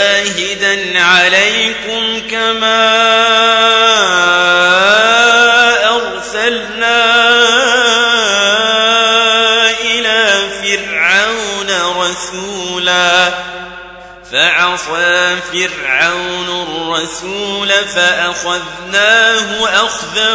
شاهدا عليكم كما أرسلنا إلى فرعون رسولا فعصى فرعون الرسول فأخذناه أخذا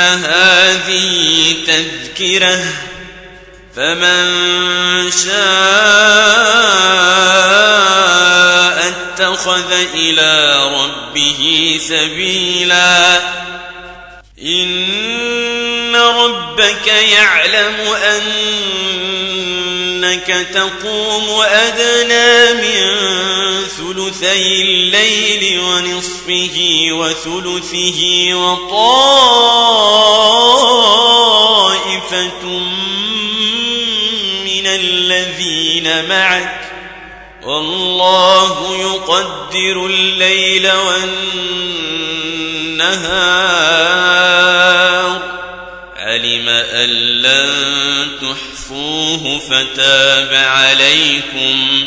هذه تذكرة فمن شاء اتخذ إلى ربه سبيلا إن ربك يعلم أنك تقوم أدنى من ثلثي الليل ونصفه وثلثه وطائفة من الذين معك والله يقدر الليل والنهار. علم أن لن تحصوه فتاب عليكم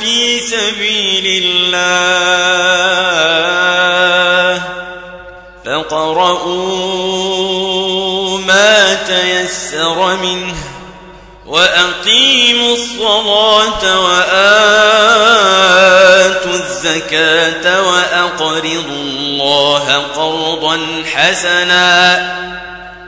في سبيل الله. فاقرؤوا ما تيسر منه وأقيموا الصلاة وآتوا الزكاة وأقرضوا الله قرضا حسنا.